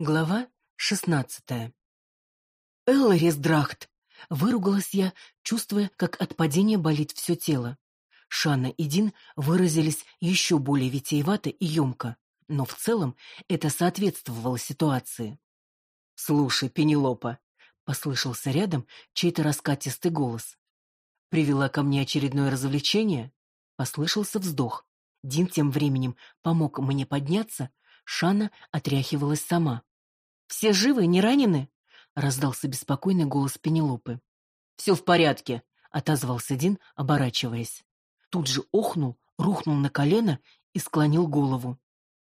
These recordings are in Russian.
Глава шестнадцатая. «Элларис Драхт!» — выругалась я, чувствуя, как от падения болит все тело. Шанна и Дин выразились еще более витиевато и емко, но в целом это соответствовало ситуации. «Слушай, Пенелопа!» — послышался рядом чей-то раскатистый голос. «Привела ко мне очередное развлечение?» — послышался вздох. Дин тем временем помог мне подняться, Шанна отряхивалась сама. Все живы, не ранены? раздался беспокойный голос Пенелопы. «Все в порядке, отозвался Дин, оборачиваясь. Тут же охнул, рухнул на колено и склонил голову.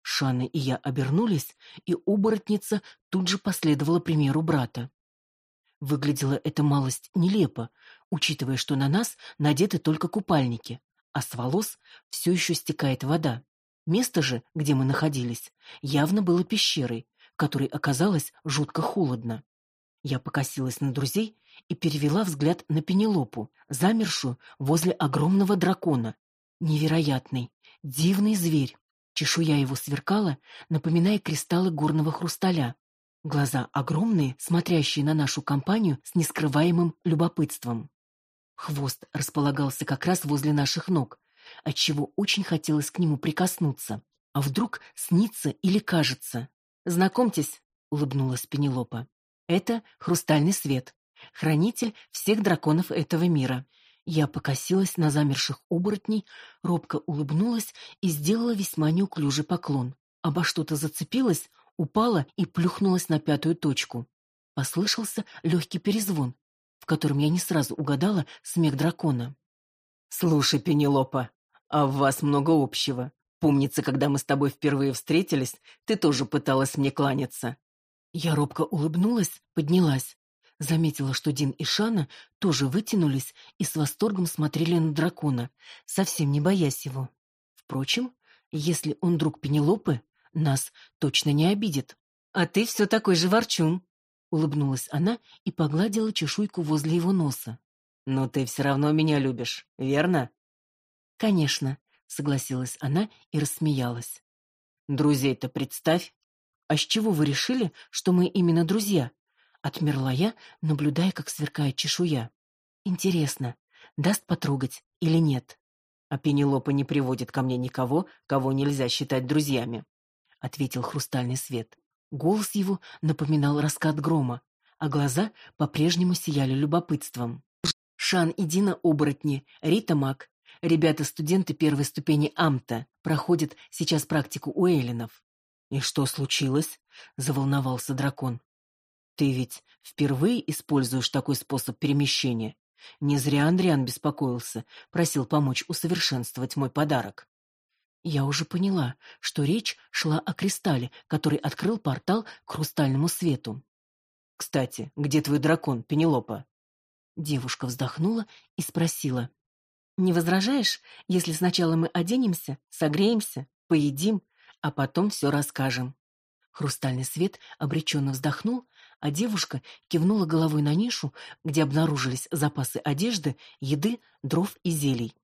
Шана и я обернулись, и оборотница тут же последовала примеру брата. Выглядело это малость нелепо, учитывая, что на нас надеты только купальники, а с волос все еще стекает вода. Место же, где мы находились, явно было пещерой, которой оказалось жутко холодно. Я покосилась на друзей и перевела взгляд на Пенелопу, замершую возле огромного дракона. Невероятный, дивный зверь. Чешуя его сверкала, напоминая кристаллы горного хрусталя. Глаза огромные, смотрящие на нашу компанию с нескрываемым любопытством. Хвост располагался как раз возле наших ног, отчего очень хотелось к нему прикоснуться. А вдруг снится или кажется? Знакомьтесь, улыбнулась Пенелопа. Это хрустальный свет, хранитель всех драконов этого мира. Я покосилась на замерших оборотней, робко улыбнулась и сделала весьма неуклюжий поклон. Обо что-то зацепилась, упала и плюхнулась на пятую точку. Послышался легкий перезвон, в котором я не сразу угадала смех дракона. «Слушай, Пенелопа, а в вас много общего. Помнится, когда мы с тобой впервые встретились, ты тоже пыталась мне кланяться. Я робко улыбнулась, поднялась. Заметила, что Дин и Шана тоже вытянулись и с восторгом смотрели на дракона, совсем не боясь его. Впрочем, если он друг Пенелопы, нас точно не обидит. А ты все такой же ворчун, улыбнулась она и погладила чешуйку возле его носа. Но ты все равно меня любишь, верно? Конечно, согласилась она и рассмеялась. Друзей-то представь. А с чего вы решили, что мы именно друзья? Отмерла я, наблюдая, как сверкает чешуя. Интересно, даст потрогать или нет? А Пенелопа не приводит ко мне никого, кого нельзя считать друзьями, ответил хрустальный свет. Голос его напоминал раскат грома, а глаза по-прежнему сияли любопытством. Шан и Дина оборотни, Рита маг, Ребята-студенты первой ступени АМТа проходят сейчас практику у эллинов. И что случилось? заволновался дракон. Ты ведь впервые используешь такой способ перемещения. Не зря Андриан беспокоился, просил помочь усовершенствовать мой подарок. Я уже поняла, что речь шла о кристалле, который открыл портал к хрустальному свету. Кстати, где твой дракон, Пенелопа? Девушка вздохнула и спросила: не возражаешь, если сначала мы оденемся, согреемся, поедим, а потом все расскажем? Хрустальный свет обреченно вздохнул, а девушка кивнула головой на нишу, где обнаружились запасы одежды, еды, дров и зелий.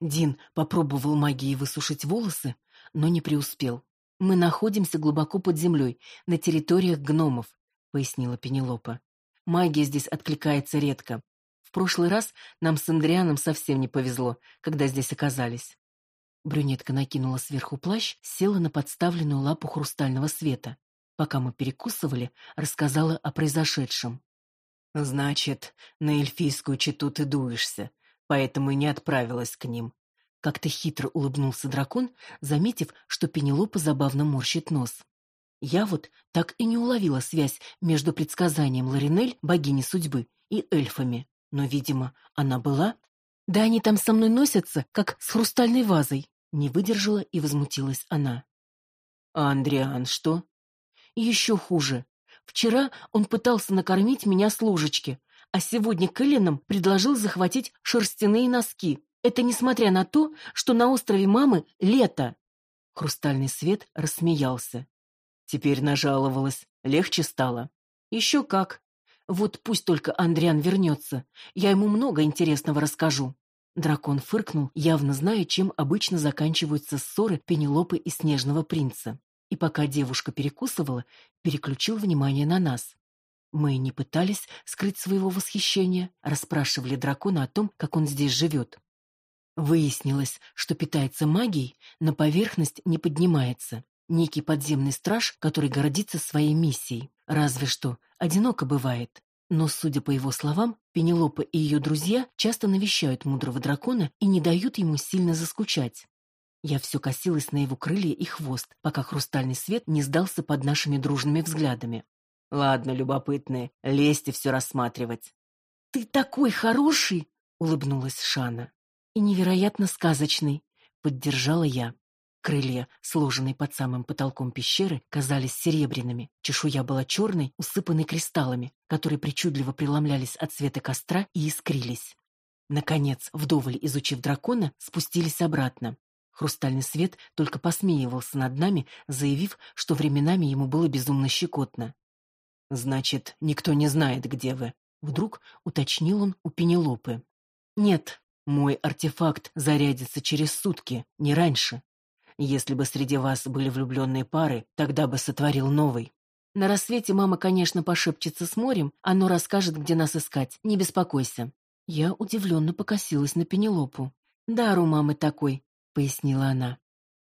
Дин попробовал магией высушить волосы, но не преуспел. Мы находимся глубоко под землей, на территориях гномов, пояснила Пенелопа. Магия здесь откликается редко прошлый раз нам с Андрианом совсем не повезло, когда здесь оказались. Брюнетка накинула сверху плащ, села на подставленную лапу хрустального света. Пока мы перекусывали, рассказала о произошедшем. Значит, на эльфийскую чету ты дуешься, поэтому и не отправилась к ним. Как-то хитро улыбнулся дракон, заметив, что Пенелопа забавно морщит нос. Я вот так и не уловила связь между предсказанием Ларинель, богини судьбы, и эльфами. Но, видимо, она была. Да они там со мной носятся, как с хрустальной вазой. Не выдержала и возмутилась она. А Андриан что? Еще хуже. Вчера он пытался накормить меня с ложечки, а сегодня Кэлленом предложил захватить шерстяные носки. Это несмотря на то, что на острове мамы лето. Хрустальный свет рассмеялся. Теперь нажаловалась, легче стало. Еще как. Вот пусть только Андриан вернется, я ему много интересного расскажу. Дракон фыркнул, явно зная, чем обычно заканчиваются ссоры Пенелопы и Снежного принца. и пока девушка перекусывала, переключил внимание на нас. Мы не пытались скрыть своего восхищения, расспрашивали дракона о том, как он здесь живет. Выяснилось, что питается магией, на поверхность не поднимается. Некий подземный страж, который гордится своей миссией. Разве что одиноко бывает. Но, судя по его словам, Пенелопа и ее друзья часто навещают мудрого дракона и не дают ему сильно заскучать. Я все косилась на его крылья и хвост, пока хрустальный свет не сдался под нашими дружными взглядами. «Ладно, любопытные, лезьте все рассматривать». «Ты такой хороший!» — улыбнулась Шана. «И невероятно сказочный», — поддержала я. Крылья, сложенные под самым потолком пещеры, казались серебряными. Чешуя была черной, усыпанной кристаллами, которые причудливо преломлялись от света костра и искрились. Наконец, вдоволь изучив дракона, спустились обратно. Хрустальный свет только посмеивался над нами, заявив, что временами ему было безумно щекотно. «Значит, никто не знает, где вы?» Вдруг уточнил он у Пенелопы. «Нет, мой артефакт зарядится через сутки, не раньше. Если бы среди вас были влюбленные пары, тогда бы сотворил новый. На рассвете мама, конечно, пошепчется с морем, оно расскажет, где нас искать, не беспокойся. Я удивленно покосилась на Пенелопу. «Дар у мамы такой», — пояснила она.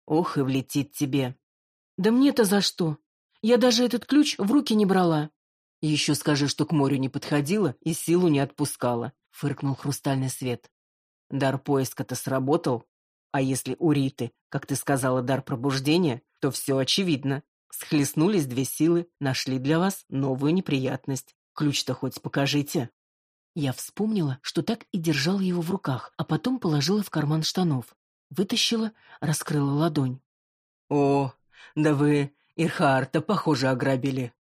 «Ох, и влетит тебе». «Да мне-то за что? Я даже этот ключ в руки не брала». «Еще скажи, что к морю не подходила и силу не отпускала», — фыркнул хрустальный свет. «Дар поиска-то сработал?» А если у Риты, как ты сказала, дар пробуждения, то все очевидно. Схлестнулись две силы, нашли для вас новую неприятность. Ключ-то хоть покажите. Я вспомнила, что так и держала его в руках, а потом положила в карман штанов. Вытащила, раскрыла ладонь. «О, да вы Ирхарта, похоже, ограбили».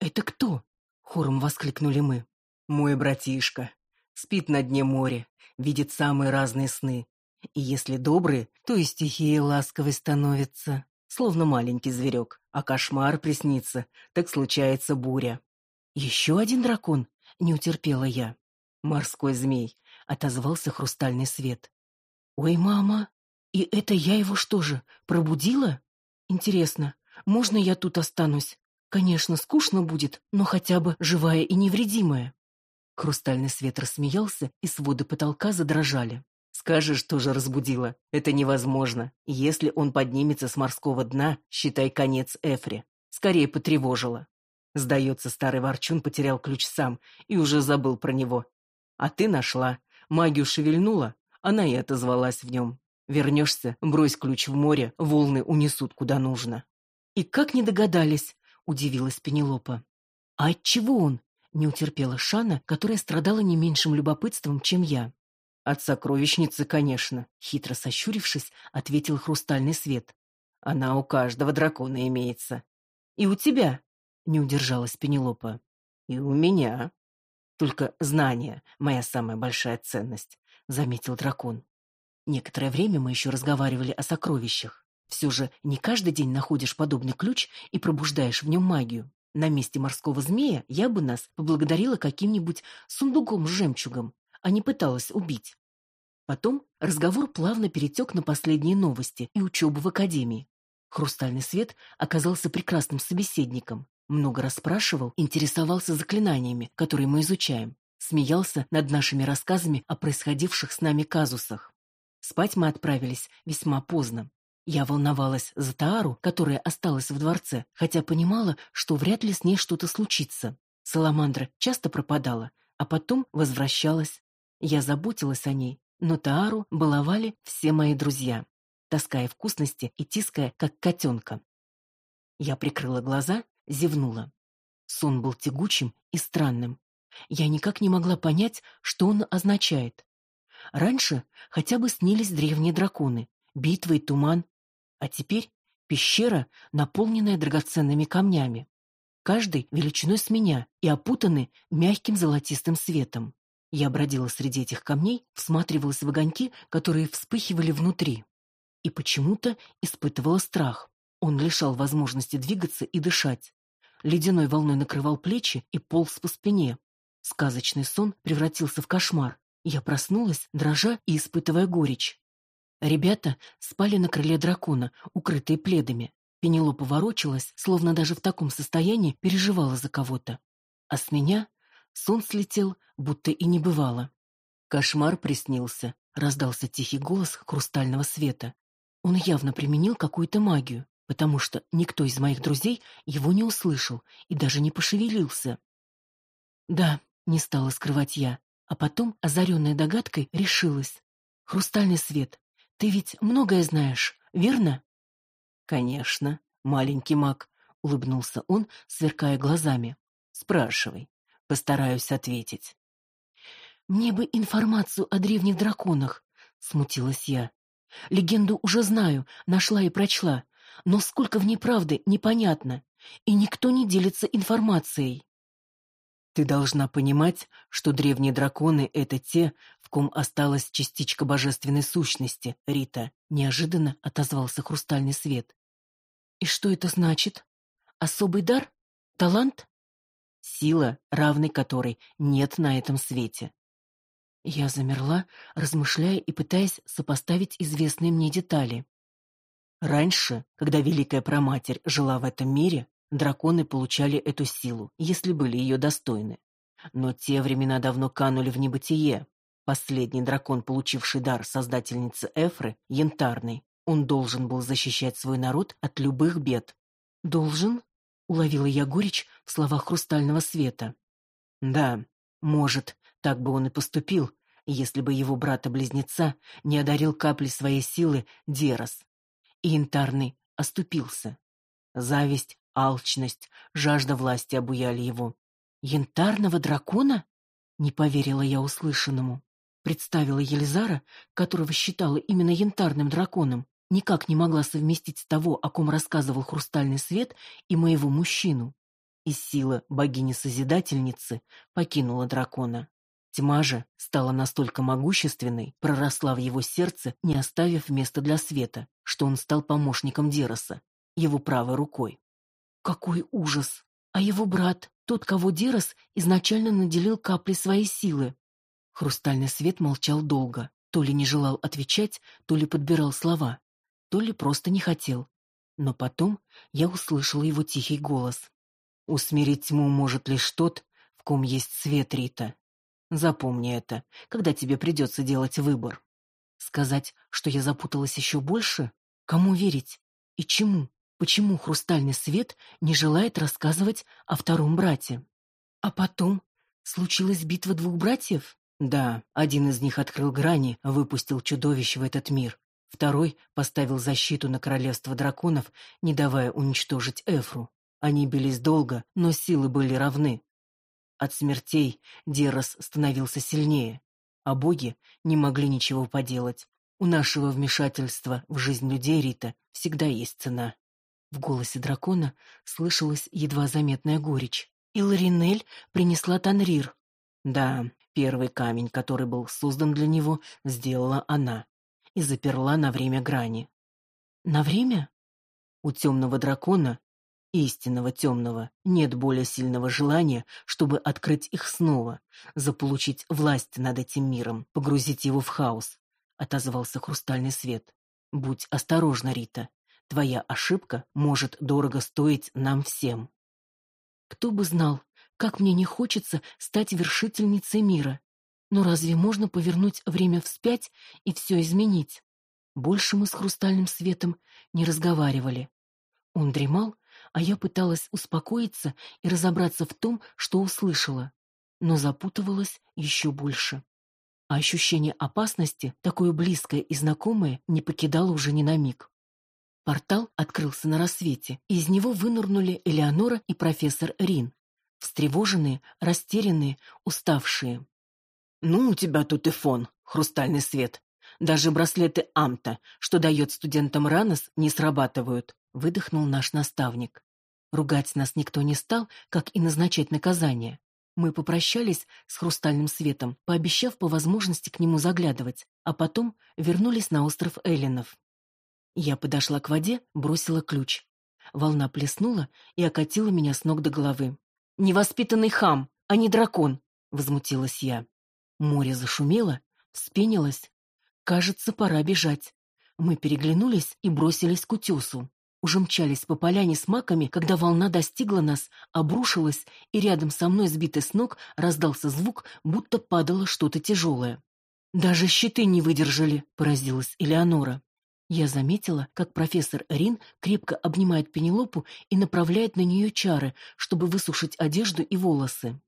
«Это кто?» — хором воскликнули мы. «Мой братишка. Спит на дне моря, видит самые разные сны, и если добрый, то и стихия ласковой становится, словно маленький зверек, а кошмар приснится, так случается буря. Еще один дракон, не утерпела я. Морской змей, отозвался хрустальный свет. Ой, мама, и это я его что же, пробудила? Интересно, можно я тут останусь? Конечно, скучно будет, но хотя бы живая и невредимая. Хрустальный свет рассмеялся, и своды потолка задрожали. Скажешь, тоже разбудила. Это невозможно. Если он поднимется с морского дна, считай конец Эфри. Скорее потревожила. Сдается, старый ворчун потерял ключ сам и уже забыл про него. А ты нашла. Магию шевельнула, она и отозвалась в нем. Вернешься, брось ключ в море, волны унесут куда нужно. И как не догадались, удивилась Пенелопа. А от чего он? Не утерпела Шана, которая страдала не меньшим любопытством, чем я. От сокровищницы, конечно, хитро сощурившись, ответил хрустальный свет. Она у каждого дракона имеется. И у тебя, не удержалась Пенелопа. И у меня. Только знание моя самая большая ценность, заметил дракон. Некоторое время мы еще разговаривали о сокровищах. Все же не каждый день находишь подобный ключ и пробуждаешь в нем магию. На месте морского змея я бы нас поблагодарила каким-нибудь сундуком с жемчугом, а не пыталась убить. Потом разговор плавно перетек на последние новости и учебу в академии. Хрустальный свет оказался прекрасным собеседником. Много расспрашивал, интересовался заклинаниями, которые мы изучаем. Смеялся над нашими рассказами о происходивших с нами казусах. Спать мы отправились весьма поздно. Я волновалась за Таару, которая осталась в дворце, хотя понимала, что вряд ли с ней что-то случится. Саламандра часто пропадала, а потом возвращалась. Я заботилась о ней, но Таару баловали все мои друзья, таская вкусности и тиская, как котенка. Я прикрыла глаза, зевнула. Сон был тягучим и странным. Я никак не могла понять, что он означает. Раньше хотя бы снились древние драконы, битвы и туман, а теперь пещера, наполненная драгоценными камнями. Каждый величиной с меня и опутаны мягким золотистым светом. Я бродила среди этих камней, всматривалась в огоньки, которые вспыхивали внутри. И почему-то испытывала страх. Он лишал возможности двигаться и дышать. Ледяной волной накрывал плечи и полз по спине. Сказочный сон превратился в кошмар. Я проснулась, дрожа и испытывая горечь. Ребята спали на крыле дракона, укрытые пледами. Пенелопа ворочалась, словно даже в таком состоянии переживала за кого-то. А с меня сон слетел, будто и не бывало. Кошмар приснился, раздался тихий голос хрустального света. Он явно применил какую-то магию, потому что никто из моих друзей его не услышал и даже не пошевелился. Да, не стала скрывать я, а потом, озаренная догадкой, решилась. «Хрустальный свет, ты ведь многое знаешь, верно?» «Конечно, маленький маг», — улыбнулся он, сверкая глазами. «Спрашивай, постараюсь ответить». «Мне бы информацию о древних драконах», — смутилась я. «Легенду уже знаю, нашла и прочла, но сколько в ней правды, непонятно, и никто не делится информацией». Ты должна понимать, что древние драконы — это те, в ком осталась частичка божественной сущности, Рита. Неожиданно отозвался хрустальный свет. И что это значит? Особый дар? Талант? Сила, равной которой нет на этом свете. Я замерла, размышляя и пытаясь сопоставить известные мне детали. Раньше, когда Великая Проматерь жила в этом мире, Драконы получали эту силу, если были ее достойны. Но те времена давно канули в небытие. Последний дракон, получивший дар создательницы Эфры, янтарный. Он должен был защищать свой народ от любых бед. «Должен?» — уловила я горечь в словах хрустального света. «Да, может, так бы он и поступил, если бы его брата-близнеца не одарил каплей своей силы Дерос. И янтарный оступился. Зависть Алчность, жажда власти обуяли его. «Янтарного дракона?» — не поверила я услышанному. Представила Елизара, которого считала именно янтарным драконом, никак не могла совместить того, о ком рассказывал хрустальный свет, и моего мужчину. И сила богини-созидательницы покинула дракона. Тьма же стала настолько могущественной, проросла в его сердце, не оставив места для света, что он стал помощником Дероса, его правой рукой. Какой ужас! А его брат, тот, кого Дерос изначально наделил каплей своей силы. Хрустальный свет молчал долго, то ли не желал отвечать, то ли подбирал слова, то ли просто не хотел. Но потом я услышала его тихий голос. «Усмирить тьму может лишь тот, в ком есть свет, Рита. Запомни это, когда тебе придется делать выбор». Сказать, что я запуталась еще больше? Кому верить? И чему? почему хрустальный свет не желает рассказывать о втором брате. А потом случилась битва двух братьев? Да, один из них открыл грани, выпустил чудовищ в этот мир. Второй поставил защиту на королевство драконов, не давая уничтожить Эфру. Они бились долго, но силы были равны. От смертей Дерос становился сильнее, а боги не могли ничего поделать. У нашего вмешательства в жизнь людей, Рита, всегда есть цена. В голосе дракона слышалась едва заметная горечь. И Ларинель принесла Танрир. Да, первый камень, который был создан для него, сделала она. И заперла на время грани. На время? У темного дракона, истинного темного, нет более сильного желания, чтобы открыть их снова, заполучить власть над этим миром, погрузить его в хаос, — отозвался хрустальный свет. Будь осторожна, Рита. Твоя ошибка может дорого стоить нам всем. Кто бы знал, как мне не хочется стать вершительницей мира. Но разве можно повернуть время вспять и все изменить? Больше мы с хрустальным светом не разговаривали. Он дремал, а я пыталась успокоиться и разобраться в том, что услышала, но запутывалась еще больше. А ощущение опасности, такое близкое и знакомое, не покидало уже ни на миг. Портал открылся на рассвете, и из него вынырнули Элеонора и профессор Рин. Встревоженные, растерянные, уставшие. «Ну, у тебя тут и фон, хрустальный свет. Даже браслеты Амта, что дает студентам Ранос, не срабатывают», — выдохнул наш наставник. Ругать нас никто не стал, как и назначать наказание. Мы попрощались с хрустальным светом, пообещав по возможности к нему заглядывать, а потом вернулись на остров Эллинов. Я подошла к воде, бросила ключ. Волна плеснула и окатила меня с ног до головы. «Невоспитанный хам, а не дракон!» — возмутилась я. Море зашумело, вспенилось. Кажется, пора бежать. Мы переглянулись и бросились к утесу. уже мчались по поляне с маками, когда волна достигла нас, обрушилась, и рядом со мной, сбитый с ног, раздался звук, будто падало что-то тяжелое. «Даже щиты не выдержали», — поразилась Элеонора. Я заметила, как профессор Рин крепко обнимает Пенелопу и направляет на нее чары, чтобы высушить одежду и волосы.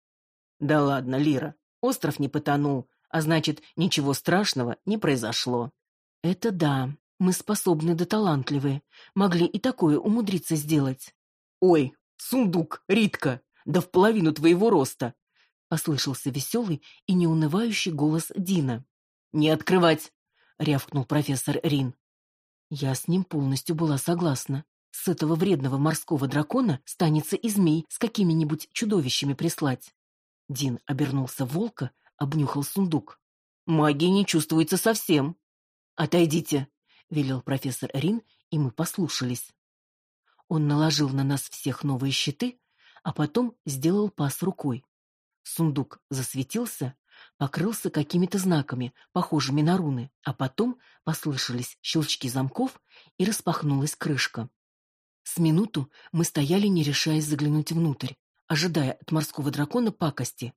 «Да ладно, Лира, остров не потонул, а значит, ничего страшного не произошло». «Это да, мы способны да талантливые, могли и такое умудриться сделать». «Ой, сундук, Ритка, да в половину твоего роста!» Послышался веселый и неунывающий голос Дина. «Не открывать!» — рявкнул профессор Рин. Я с ним полностью была согласна. С этого вредного морского дракона станется и змей с какими-нибудь чудовищами прислать. Дин обернулся волка, обнюхал сундук. «Магии не чувствуется совсем». «Отойдите», — велел профессор Рин, и мы послушались. Он наложил на нас всех новые щиты, а потом сделал пас рукой. Сундук засветился, покрылся какими-то знаками, похожими на руны, а потом послышались щелчки замков и распахнулась крышка. С минуту мы стояли, не решаясь заглянуть внутрь, ожидая от морского дракона пакости.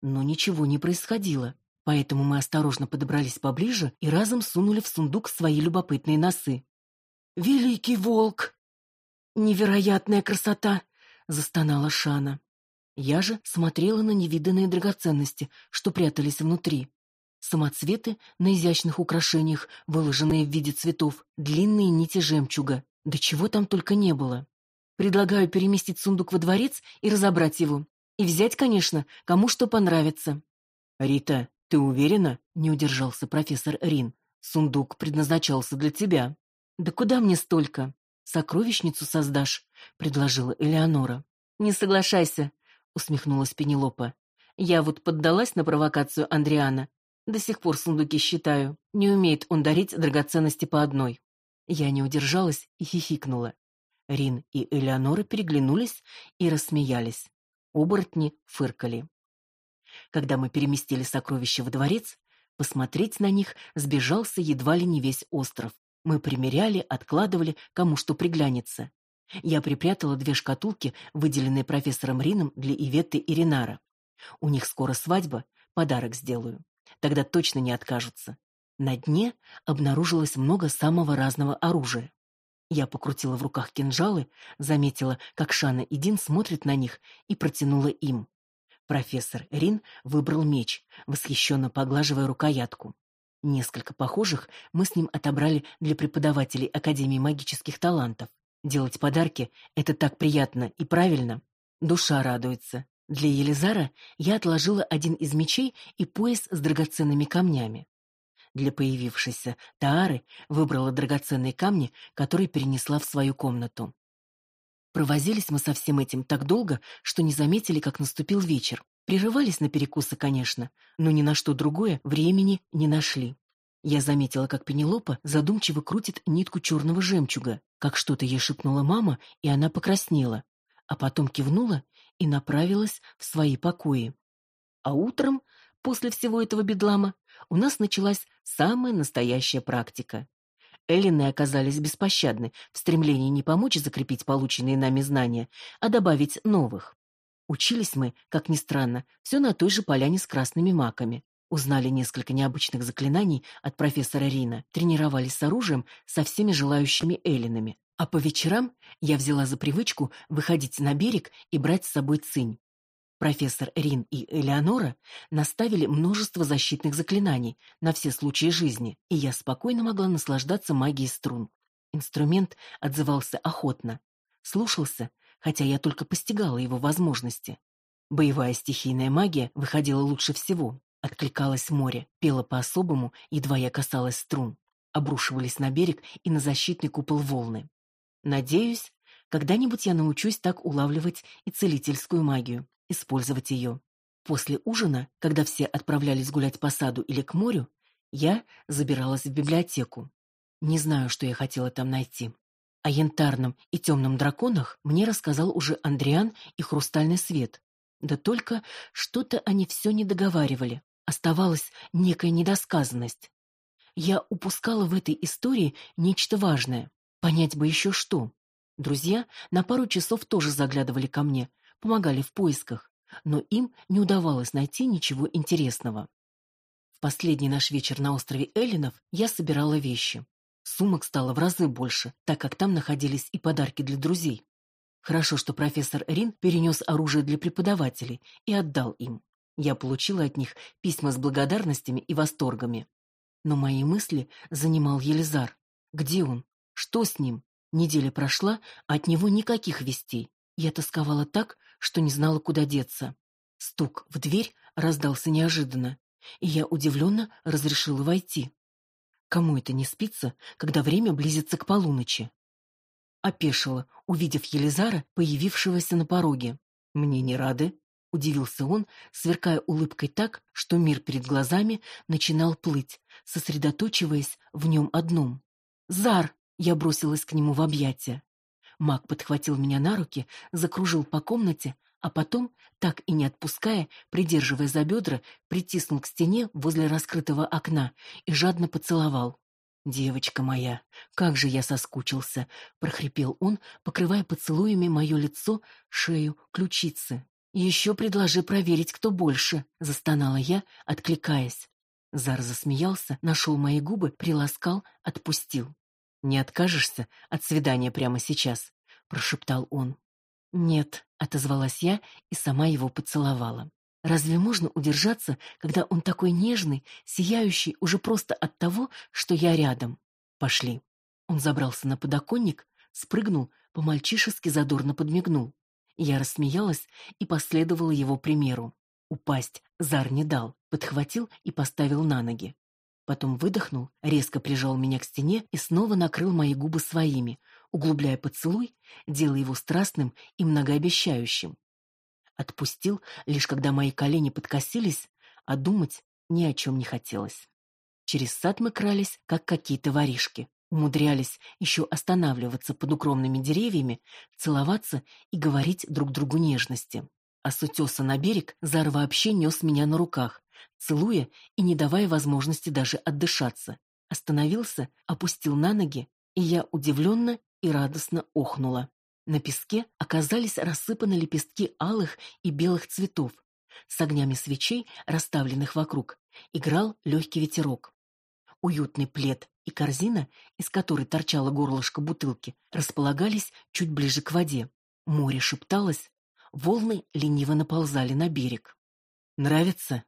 Но ничего не происходило, поэтому мы осторожно подобрались поближе и разом сунули в сундук свои любопытные носы. «Великий волк!» «Невероятная красота!» — застонала Шана. Я же смотрела на невиданные драгоценности, что прятались внутри. Самоцветы на изящных украшениях, выложенные в виде цветов, длинные нити жемчуга. Да чего там только не было. Предлагаю переместить сундук во дворец и разобрать его. И взять, конечно, кому что понравится. «Рита, ты уверена?» — не удержался профессор Рин. «Сундук предназначался для тебя». «Да куда мне столько? Сокровищницу создашь», — предложила Элеонора. «Не соглашайся», — усмехнулась Пенелопа. «Я вот поддалась на провокацию Андриана. До сих пор сундуки считаю. Не умеет он дарить драгоценности по одной». Я не удержалась и хихикнула. Рин и Элеонора переглянулись и рассмеялись. Оборотни фыркали. Когда мы переместили сокровища во дворец, посмотреть на них сбежался едва ли не весь остров. Мы примеряли, откладывали, кому что приглянется. Я припрятала две шкатулки, выделенные профессором Рином для Иветты и Ринара. У них скоро свадьба, подарок сделаю. Тогда точно не откажутся. На дне обнаружилось много самого разного оружия. Я покрутила в руках кинжалы, заметила, как Шана и Дин смотрят на них, и протянула им. Профессор Рин выбрал меч, восхищенно поглаживая рукоятку. Несколько похожих мы с ним отобрали для преподавателей Академии магических талантов. Делать подарки — это так приятно и правильно. Душа радуется. Для Елизара я отложила один из мечей и пояс с драгоценными камнями. Для появившейся Таары выбрала драгоценные камни, которые перенесла в свою комнату. Провозились мы со всем этим так долго, что не заметили, как наступил вечер. Прерывались на перекусы, конечно, но ни на что другое времени не нашли. Я заметила, как Пенелопа задумчиво крутит нитку черного жемчуга, как что-то ей шепнула мама, и она покраснела, а потом кивнула и направилась в свои покои. А утром, после всего этого бедлама, у нас началась самая настоящая практика. Эллины оказались беспощадны в стремлении не помочь закрепить полученные нами знания, а добавить новых. Учились мы, как ни странно, все на той же поляне с красными маками. Узнали несколько необычных заклинаний от профессора Рина, тренировались с оружием со всеми желающими эллинами. А по вечерам я взяла за привычку выходить на берег и брать с собой цинь. Профессор Рин и Элеонора наставили множество защитных заклинаний на все случаи жизни, и я спокойно могла наслаждаться магией струн. Инструмент отзывался охотно. Слушался, хотя я только постигала его возможности. Боевая стихийная магия выходила лучше всего. Откликалось море, пело по-особому, едва я касалась струн. Обрушивались на берег и на защитный купол волны. Надеюсь, когда-нибудь я научусь так улавливать и целительскую магию, использовать ее. После ужина, когда все отправлялись гулять по саду или к морю, я забиралась в библиотеку. Не знаю, что я хотела там найти. О янтарном и темном драконах мне рассказал уже Андриан и Хрустальный свет. Да только что-то они все не договаривали. Оставалась некая недосказанность. Я упускала в этой истории нечто важное. Понять бы еще что. Друзья на пару часов тоже заглядывали ко мне, помогали в поисках, но им не удавалось найти ничего интересного. В последний наш вечер на острове Эллинов я собирала вещи. Сумок стало в разы больше, так как там находились и подарки для друзей. Хорошо, что профессор Рин перенес оружие для преподавателей и отдал им. Я получила от них письма с благодарностями и восторгами. Но мои мысли занимал Елизар. Где он? Что с ним? Неделя прошла, а от него никаких вестей. Я тосковала так, что не знала, куда деться. Стук в дверь раздался неожиданно, и я удивленно разрешила войти. Кому это не спится, когда время близится к полуночи? Опешила, увидев Елизара, появившегося на пороге. «Мне не рады?» — удивился он, сверкая улыбкой так, что мир перед глазами начинал плыть, сосредоточиваясь в нем одном. «Зар!» — я бросилась к нему в объятия. Маг подхватил меня на руки, закружил по комнате, а потом, так и не отпуская, придерживая за бедра, притиснул к стене возле раскрытого окна и жадно поцеловал. «Девочка моя, как же я соскучился!» — прохрипел он, покрывая поцелуями мое лицо, шею, ключицы. «Еще предложи проверить, кто больше!» — застонала я, откликаясь. Зар засмеялся, нашел мои губы, приласкал, отпустил. «Не откажешься от свидания прямо сейчас?» — прошептал он. «Нет», — отозвалась я и сама его поцеловала. «Разве можно удержаться, когда он такой нежный, сияющий уже просто от того, что я рядом? Пошли». Он забрался на подоконник, спрыгнул, по-мальчишески задорно подмигнул. Я рассмеялась и последовала его примеру. Упасть Зар не дал, подхватил и поставил на ноги. Потом выдохнул, резко прижал меня к стене и снова накрыл мои губы своими, углубляя поцелуй, делая его страстным и многообещающим. Отпустил, лишь когда мои колени подкосились, а думать ни о чем не хотелось. Через сад мы крались, как какие-то воришки, умудрялись еще останавливаться под укромными деревьями, целоваться и говорить друг другу нежности. А с утеса на берег Зар вообще нес меня на руках, целуя и не давая возможности даже отдышаться. Остановился, опустил на ноги, и я удивленно и радостно охнула. На песке оказались рассыпаны лепестки алых и белых цветов. С огнями свечей, расставленных вокруг, играл легкий ветерок. Уютный плед и корзина, из которой торчало горлышко бутылки, располагались чуть ближе к воде. Море шепталось, волны лениво наползали на берег. «Нравится?»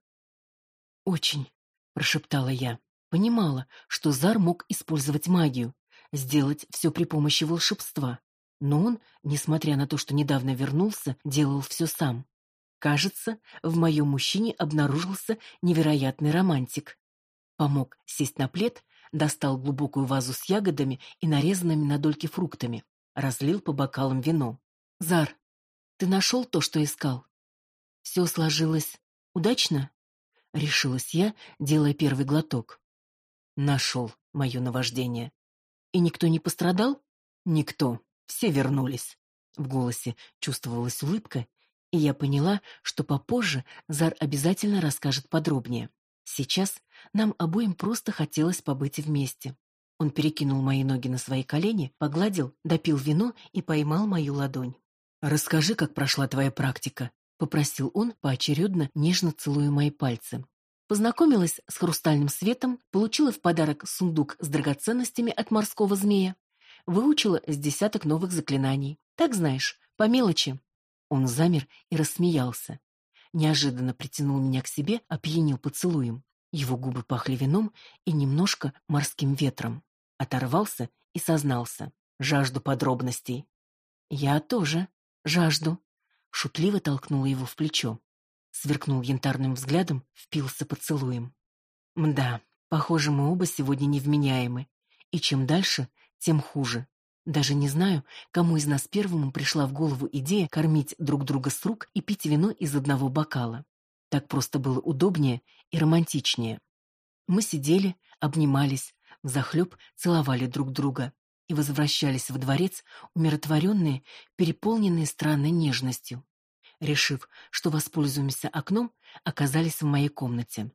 «Очень», — прошептала я. Понимала, что Зар мог использовать магию, сделать все при помощи волшебства. Но он, несмотря на то, что недавно вернулся, делал все сам. Кажется, в моем мужчине обнаружился невероятный романтик. Помог сесть на плед, достал глубокую вазу с ягодами и нарезанными на дольки фруктами, разлил по бокалам вино. «Зар, ты нашел то, что искал?» «Все сложилось удачно?» Решилась я, делая первый глоток. Нашел мое наваждение. И никто не пострадал? Никто. Все вернулись. В голосе чувствовалась улыбка, и я поняла, что попозже Зар обязательно расскажет подробнее. Сейчас нам обоим просто хотелось побыть вместе. Он перекинул мои ноги на свои колени, погладил, допил вино и поймал мою ладонь. «Расскажи, как прошла твоя практика», — попросил он, поочередно нежно целуя мои пальцы. Познакомилась с хрустальным светом, получила в подарок сундук с драгоценностями от морского змея, выучила с десяток новых заклинаний. Так знаешь, по мелочи. Он замер и рассмеялся. Неожиданно притянул меня к себе, опьянил поцелуем. Его губы пахли вином и немножко морским ветром. Оторвался и сознался. Жажду подробностей. Я тоже жажду. Шутливо толкнула его в плечо. Сверкнул янтарным взглядом, впился поцелуем. Мда, похоже, мы оба сегодня невменяемы. И чем дальше, тем хуже. Даже не знаю, кому из нас первому пришла в голову идея кормить друг друга с рук и пить вино из одного бокала. Так просто было удобнее и романтичнее. Мы сидели, обнимались, взахлеб целовали друг друга и возвращались во дворец умиротворенные, переполненные странной нежностью. Решив, что воспользуемся окном, оказались в моей комнате.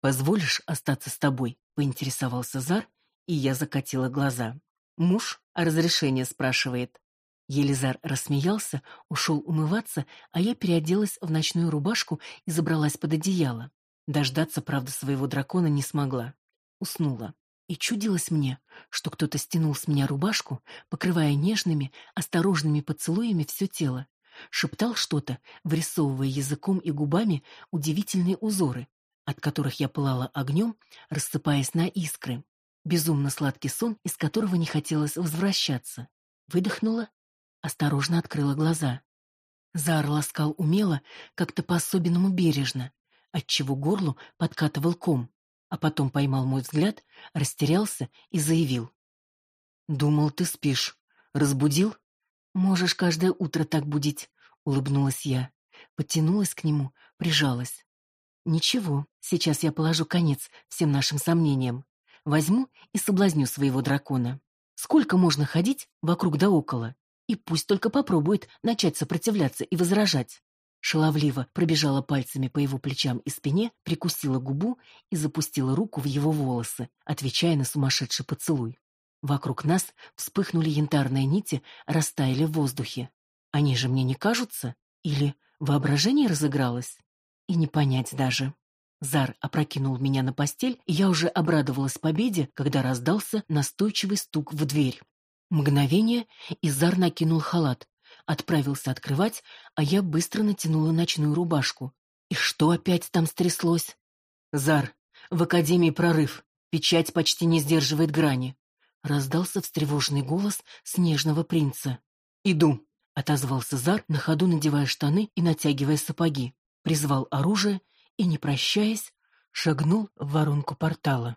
«Позволишь остаться с тобой?» — поинтересовался Зар, и я закатила глаза. Муж, а разрешение спрашивает. Елизар рассмеялся, ушел умываться, а я переоделась в ночную рубашку и забралась под одеяло. Дождаться, правда, своего дракона не смогла. Уснула. И чудилось мне, что кто-то стянул с меня рубашку, покрывая нежными, осторожными поцелуями все тело. Шептал что-то, вырисовывая языком и губами удивительные узоры, от которых я пылала огнем, рассыпаясь на искры. Безумно сладкий сон, из которого не хотелось возвращаться. Выдохнула, осторожно открыла глаза. Зар ласкал умело, как-то по-особенному бережно, отчего горлу подкатывал ком а потом поймал мой взгляд, растерялся и заявил. «Думал, ты спишь. Разбудил?» «Можешь каждое утро так будить», — улыбнулась я. Подтянулась к нему, прижалась. «Ничего, сейчас я положу конец всем нашим сомнениям. Возьму и соблазню своего дракона. Сколько можно ходить вокруг да около? И пусть только попробует начать сопротивляться и возражать. Шаловливо пробежала пальцами по его плечам и спине, прикусила губу и запустила руку в его волосы, отвечая на сумасшедший поцелуй. Вокруг нас вспыхнули янтарные нити, растаяли в воздухе. Они же мне не кажутся? Или воображение разыгралось? И не понять даже. Зар опрокинул меня на постель, и я уже обрадовалась победе, когда раздался настойчивый стук в дверь. Мгновение, и Зар накинул халат, отправился открывать, а я быстро натянула ночную рубашку. И что опять там стряслось? Зар, в академии прорыв. Печать почти не сдерживает грани. Раздался встревоженный голос снежного принца. Иду, отозвался Зар, на ходу надевая штаны и натягивая сапоги. Призвал оружие и, не прощаясь, шагнул в воронку портала.